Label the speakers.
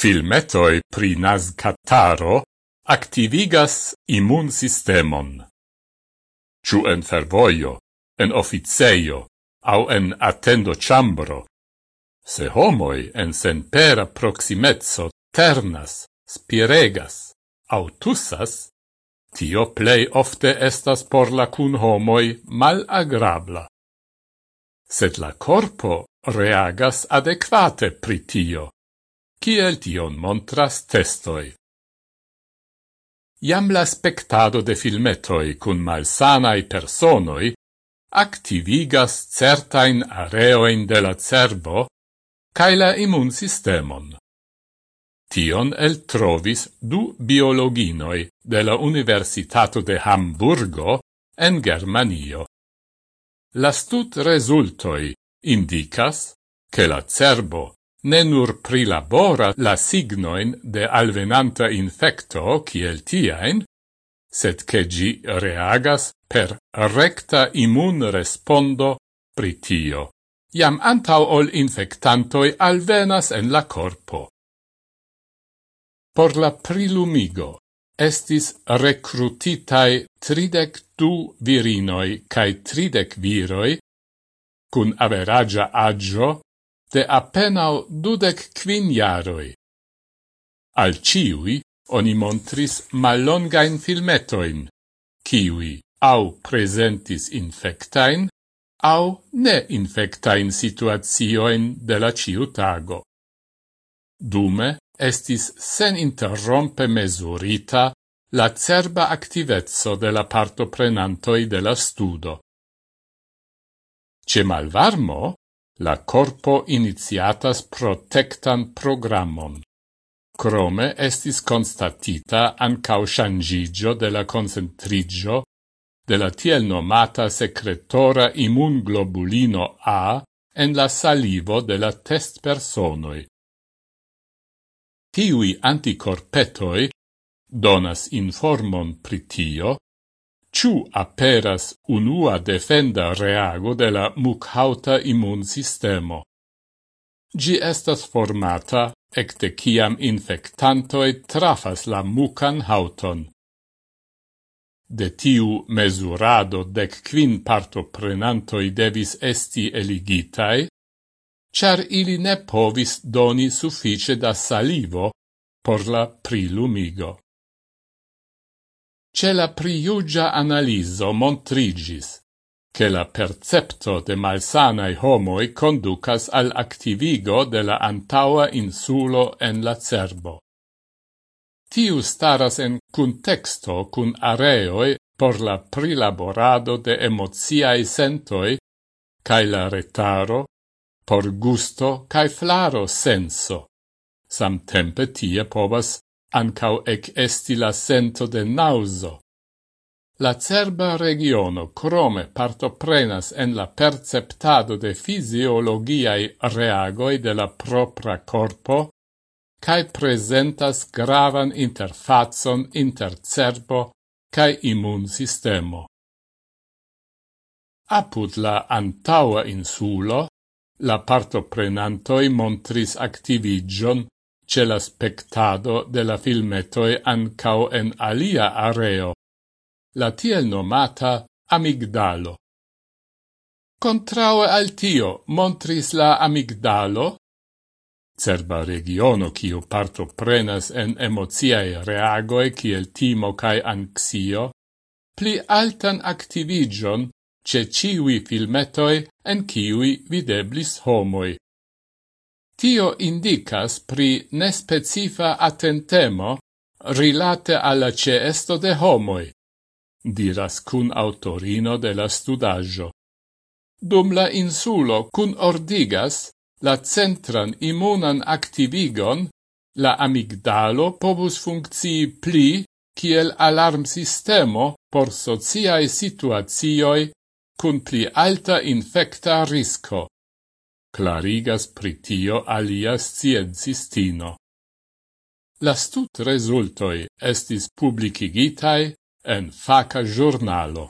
Speaker 1: Filmetoi pri nascataro activigas immun sistemon. Ciu en fervoio, en officeio, au en attendo chambro, se homoi en senpera proximezzo ternas, spiregas, au tussas, tio plei ofte estas por la cun homoi mal agrabla. Sed la corpo reagas adequate pri tio. Kiel tion montras testoi? Iam la spectado de filmetoi cun malsanai personoi activigas certain areoin de la cerbo cae la immun sistemon. Tion el trovis du biologinoi de la Universitato de Hamburgo en Germanio. La stud resultoi indicas che la cerbo ne nur prilabora la signoin de alvenanta infecto kiel tiaen, sed che gi reagas per recta immun respondo pritio, jam antau ol infectantoi alvenas en la corpo. Por la prilumigo estis recrutitai tridec du virinoi cae tridec viroi, cun averagia agio de appenao dudec quin jaroi. Al ciui oni montris mallongain filmetoin, kiwi au presentis infectain, au ne infectain situazioin de la ciutago. Dume estis sen interrompe mesurita la cerba activezzo de la partoprenantoi de la studo. Ce malvarmo, la corpo iniziatas protectan programmon. Crome estis constatita ancau shangigio de la concentrigio de la tiel nomata secretora immunglobulino A en la salivo de la test personoi. Tiui anticorpetoi donas informon pritio Ciu aperas unua defenda reago de la mucauta immunsistemo. Gi estas formata ecte ciam infectantoi trafas la mucan hauton. De tiu mesurado dec quin partoprenantoi devis esti eligitai, char ili ne povis doni suffice da salivo por la prilumigo. Ce la priugia analiso montrigis, che la percepto de malsanai homoi conducas al activigo de la antaua insulo en la cerbo. Tiu staras en contexto cun areoi por la prilaborado de emoziai sentoi cae la retaro por gusto cae flaro senso. Samtempe tie povas ancau ec esti la sento de nauso. La cerba regiono crome partoprenas en la perceptado de fisiologiae reagoi de la propra corpo, cae presentas gravan interfazon inter cerbo cae immun sistemo. Apud la antaua insulo, la partoprenantoi montris activigion ce la spectado de la filmetoi ancao en alia areo, la tiel nomata amigdalo. Contraue al tio montris la amigdalo, cerba regiono quiu parto prenas en emoziae reagoe kiel timo cae anxio, pli altan activigion ce ciui filmetoi en ciui videblis homoi. Tio indicas pri nespecifa attentemo rilate alla ceesto de homoi, diras cun autorino de la studaggio. Dum la insulo cun ordigas la centran immunan activigon, la amigdalo povus functii pli kiel alarm sistemo por sociae situazioi cun pli alta infecta risco clarigas pritio alias alia sciencistino. La stut resultoi estis publicigitai en faca giornalo.